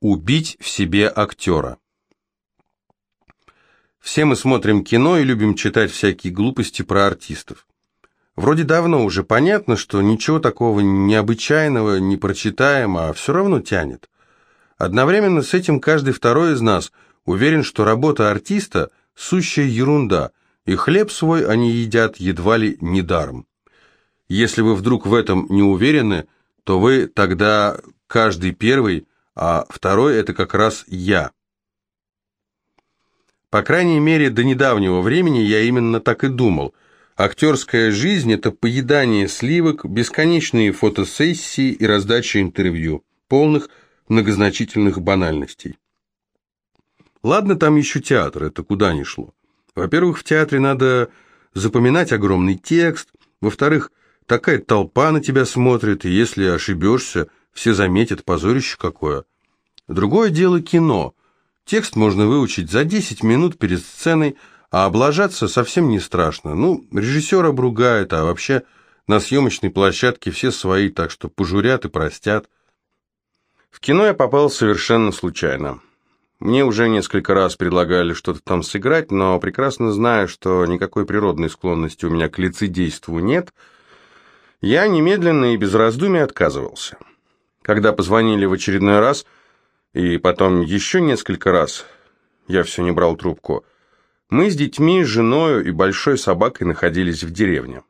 Убить в себе актера. Все мы смотрим кино и любим читать всякие глупости про артистов. Вроде давно уже понятно, что ничего такого необычайного не прочитаем, а все равно тянет. Одновременно с этим каждый второй из нас уверен, что работа артиста – сущая ерунда, и хлеб свой они едят едва ли недаром. Если вы вдруг в этом не уверены, то вы тогда каждый первый, а второй – это как раз я. По крайней мере, до недавнего времени я именно так и думал – Актерская жизнь – это поедание сливок, бесконечные фотосессии и раздача интервью, полных многозначительных банальностей. Ладно, там еще театр, это куда ни шло. Во-первых, в театре надо запоминать огромный текст, во-вторых, такая толпа на тебя смотрит, и если ошибешься, все заметят позорище какое. Другое дело кино. Текст можно выучить за 10 минут перед сценой, а облажаться совсем не страшно. Ну, режиссер обругает, а вообще на съемочной площадке все свои, так что пожурят и простят. В кино я попал совершенно случайно. Мне уже несколько раз предлагали что-то там сыграть, но прекрасно зная, что никакой природной склонности у меня к лицедейству нет, я немедленно и без раздумий отказывался. Когда позвонили в очередной раз, и потом еще несколько раз, я все не брал трубку – мы с детьми, женой и большой собакой находились в деревне.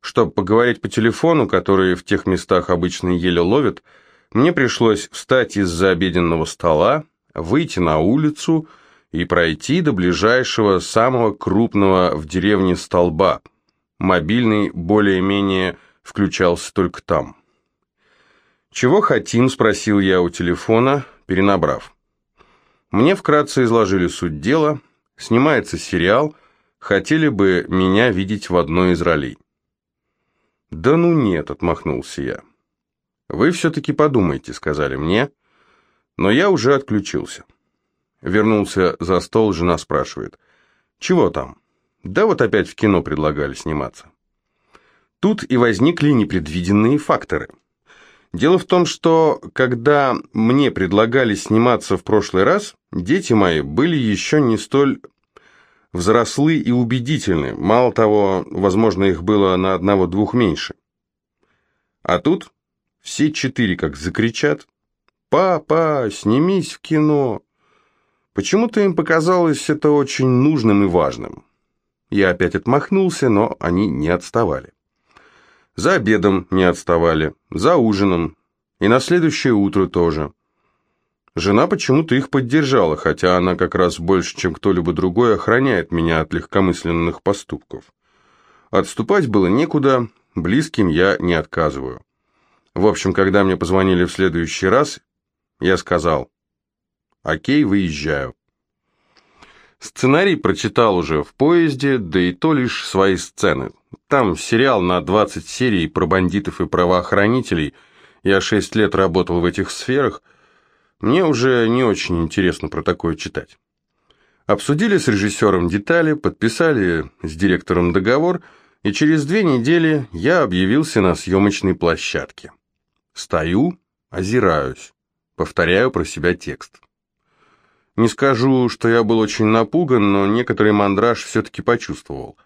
Чтобы поговорить по телефону, который в тех местах обычно еле ловят, мне пришлось встать из-за обеденного стола, выйти на улицу и пройти до ближайшего самого крупного в деревне столба. Мобильный более-менее включался только там. «Чего хотим?» – спросил я у телефона, перенабрав. Мне вкратце изложили суть дела – Снимается сериал, хотели бы меня видеть в одной из ролей. «Да ну нет», — отмахнулся я. «Вы все-таки подумайте», — сказали мне, но я уже отключился. Вернулся за стол, жена спрашивает, «Чего там?» «Да вот опять в кино предлагали сниматься». Тут и возникли непредвиденные факторы. Дело в том, что когда мне предлагали сниматься в прошлый раз, дети мои были еще не столь взрослы и убедительны, мало того, возможно, их было на одного-двух меньше. А тут все четыре как закричат «Папа, снимись в кино!» Почему-то им показалось это очень нужным и важным. Я опять отмахнулся, но они не отставали. За обедом не отставали, за ужином, и на следующее утро тоже. Жена почему-то их поддержала, хотя она как раз больше, чем кто-либо другой, охраняет меня от легкомысленных поступков. Отступать было некуда, близким я не отказываю. В общем, когда мне позвонили в следующий раз, я сказал «Окей, выезжаю». Сценарий прочитал уже в поезде, да и то лишь свои сцены. Там сериал на 20 серий про бандитов и правоохранителей. Я 6 лет работал в этих сферах – мне уже не очень интересно про такое читать. Обсудили с режиссером детали, подписали с директором договор, и через две недели я объявился на съемочной площадке. Стою, озираюсь, повторяю про себя текст. Не скажу, что я был очень напуган, но некоторый мандраж все-таки почувствовал.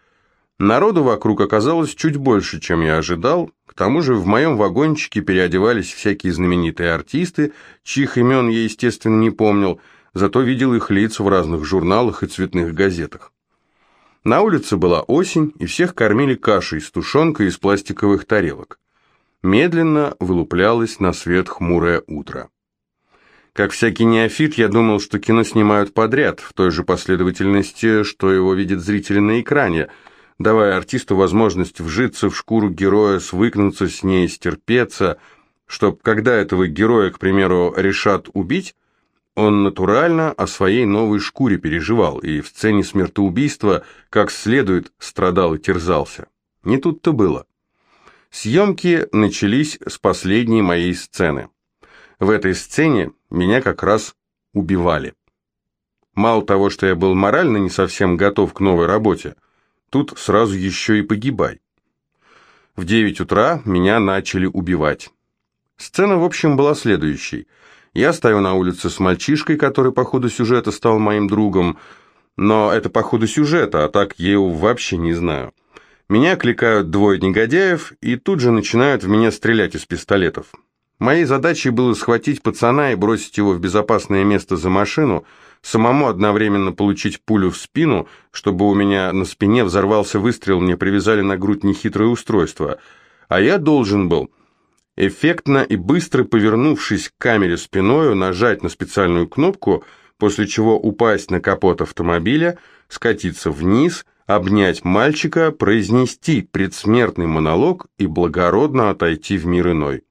Народу вокруг оказалось чуть больше, чем я ожидал, к тому же в моем вагончике переодевались всякие знаменитые артисты, чьих имен я, естественно, не помнил, зато видел их лица в разных журналах и цветных газетах. На улице была осень, и всех кормили кашей с тушенкой из пластиковых тарелок. Медленно вылуплялось на свет хмурое утро. Как всякий неофит, я думал, что кино снимают подряд, в той же последовательности, что его видят зрители на экране – давая артисту возможность вжиться в шкуру героя, свыкнуться с ней, стерпеться, чтобы когда этого героя, к примеру, решат убить, он натурально о своей новой шкуре переживал и в сцене смертоубийства как следует страдал и терзался. Не тут-то было. Съемки начались с последней моей сцены. В этой сцене меня как раз убивали. Мало того, что я был морально не совсем готов к новой работе, Тут сразу еще и погибай. В девять утра меня начали убивать. Сцена, в общем, была следующей. Я стою на улице с мальчишкой, который по ходу сюжета стал моим другом, но это по ходу сюжета, а так я его вообще не знаю. Меня кликают двое негодяев и тут же начинают в меня стрелять из пистолетов. Моей задачей было схватить пацана и бросить его в безопасное место за машину, самому одновременно получить пулю в спину, чтобы у меня на спине взорвался выстрел, мне привязали на грудь нехитрое устройство. А я должен был, эффектно и быстро повернувшись к камере спиною, нажать на специальную кнопку, после чего упасть на капот автомобиля, скатиться вниз, обнять мальчика, произнести предсмертный монолог и благородно отойти в мир иной.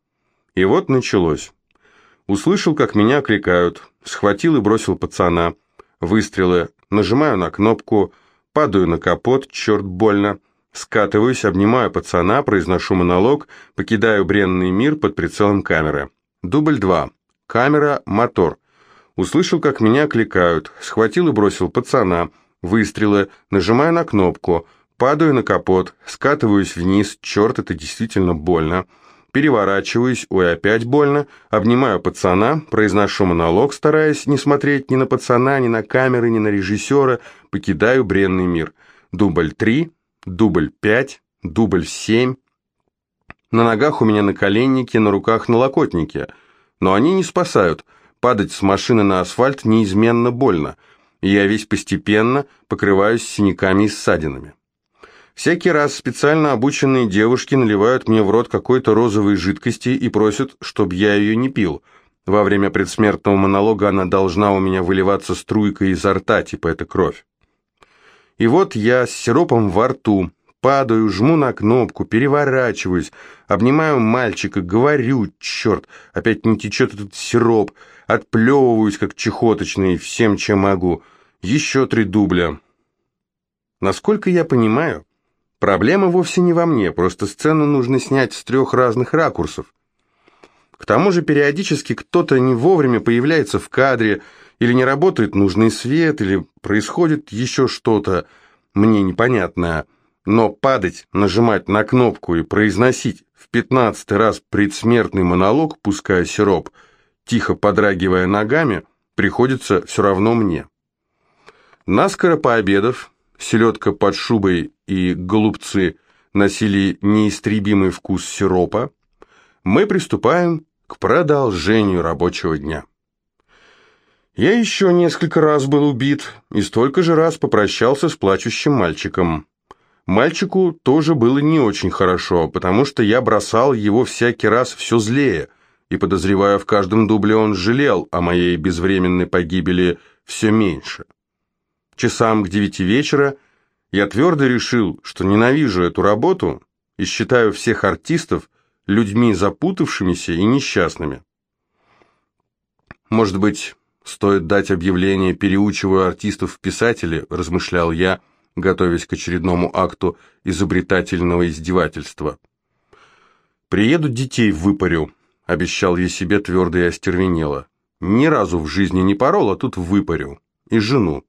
И вот началось. Услышал, как меня окликают, схватил и бросил пацана. Выстрелы, нажимаю на кнопку, падаю на капот, черт больно. Скатываюсь, обнимаю пацана, произношу монолог, покидаю бренный мир под прицелом камеры. Дубль 2. Камера, мотор. Услышал, как меня окликают, схватил и бросил пацана. Выстрелы, нажимаю на кнопку, падаю на капот, скатываюсь вниз, черт, это действительно больно. Переворачиваюсь, ой, опять больно, обнимаю пацана, произношу монолог, стараясь не смотреть ни на пацана, ни на камеры, ни на режиссера, покидаю бренный мир. Дубль 3, дубль 5, дубль 7. На ногах у меня наколенники, на руках налокотники. Но они не спасают. Падать с машины на асфальт неизменно больно. И я весь постепенно покрываюсь синяками и ссадинами. Всякий раз специально обученные девушки наливают мне в рот какой-то розовой жидкости и просят, чтобы я ее не пил. Во время предсмертного монолога она должна у меня выливаться струйкой изо рта, типа это кровь. И вот я с сиропом во рту, падаю, жму на кнопку, переворачиваюсь, обнимаю мальчика, говорю, черт, опять не течет этот сироп, отплевываюсь, как чехоточный, всем, чем могу. Еще три дубля. Насколько я понимаю, Проблема вовсе не во мне, просто сцену нужно снять с трех разных ракурсов. К тому же периодически кто-то не вовремя появляется в кадре, или не работает нужный свет, или происходит еще что-то мне непонятное. Но падать, нажимать на кнопку и произносить в пятнадцатый раз предсмертный монолог, пуская сироп, тихо подрагивая ногами, приходится все равно мне. Наскоро пообедав, селедка под шубой и голубцы носили неистребимый вкус сиропа, мы приступаем к продолжению рабочего дня. Я еще несколько раз был убит и столько же раз попрощался с плачущим мальчиком. Мальчику тоже было не очень хорошо, потому что я бросал его всякий раз все злее, и, подозревая, в каждом дубле он жалел о моей безвременной погибели все меньше. Часам к девяти вечера я твердо решил, что ненавижу эту работу и считаю всех артистов людьми запутавшимися и несчастными. Может быть, стоит дать объявление «Переучиваю артистов в писатели», размышлял я, готовясь к очередному акту изобретательного издевательства. «Приеду детей выпарю», — обещал я себе твердо и остервенело. «Ни разу в жизни не порол, а тут выпарю. И жену».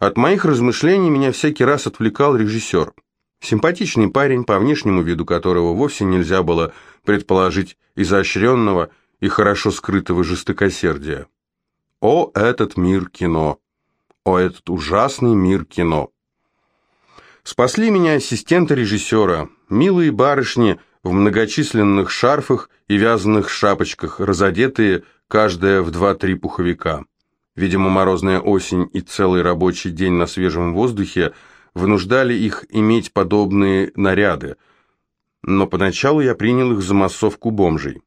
От моих размышлений меня всякий раз отвлекал режиссер. Симпатичный парень, по внешнему виду которого вовсе нельзя было предположить изощренного и хорошо скрытого жестокосердия. О, этот мир кино! О, этот ужасный мир кино! Спасли меня ассистенты режиссера, милые барышни в многочисленных шарфах и вязаных шапочках, разодетые, каждая в два-три пуховика. Видимо, морозная осень и целый рабочий день на свежем воздухе вынуждали их иметь подобные наряды, но поначалу я принял их за массовку бомжей.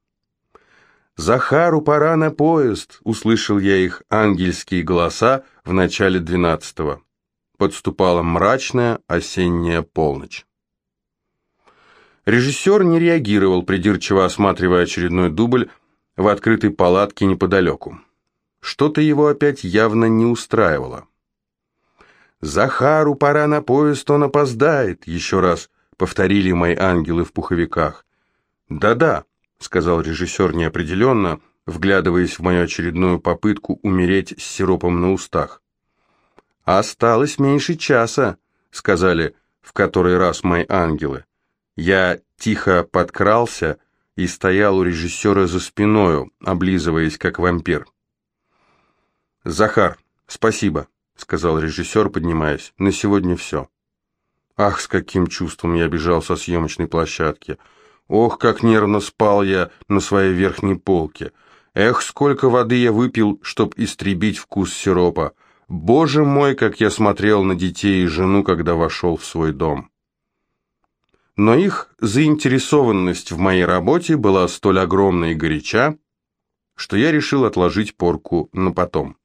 «Захару пора на поезд!» — услышал я их ангельские голоса в начале двенадцатого. Подступала мрачная осенняя полночь. Режиссер не реагировал, придирчиво осматривая очередной дубль в открытой палатке неподалеку. Что-то его опять явно не устраивало. «Захару пора на поезд, он опоздает», — еще раз повторили мои ангелы в пуховиках. «Да-да», — сказал режиссер неопределенно, вглядываясь в мою очередную попытку умереть с сиропом на устах. «Осталось меньше часа», — сказали в который раз мои ангелы. Я тихо подкрался и стоял у режиссера за спиною, облизываясь как вампир. «Захар, спасибо», — сказал режиссер, поднимаясь. «На сегодня все». Ах, с каким чувством я бежал со съемочной площадки. Ох, как нервно спал я на своей верхней полке. Эх, сколько воды я выпил, чтоб истребить вкус сиропа. Боже мой, как я смотрел на детей и жену, когда вошел в свой дом. Но их заинтересованность в моей работе была столь огромна и горяча, что я решил отложить порку на потом.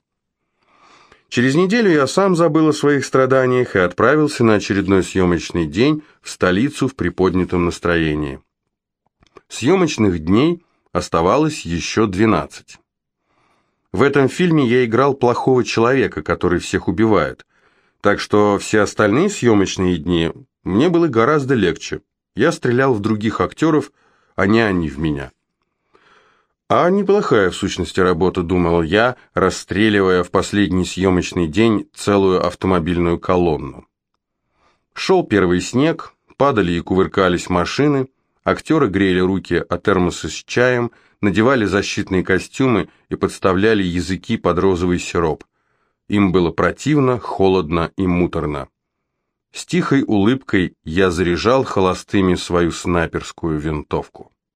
Через неделю я сам забыл о своих страданиях и отправился на очередной съемочный день в столицу в приподнятом настроении. Съемочных дней оставалось еще 12. В этом фильме я играл плохого человека, который всех убивает. Так что все остальные съемочные дни мне было гораздо легче. Я стрелял в других актеров, а не они в меня. А неплохая в сущности работа, думал я, расстреливая в последний съемочный день целую автомобильную колонну. Шел первый снег, падали и кувыркались машины, актеры грели руки от термоса с чаем, надевали защитные костюмы и подставляли языки под розовый сироп. Им было противно, холодно и муторно. С тихой улыбкой я заряжал холостыми свою снайперскую винтовку.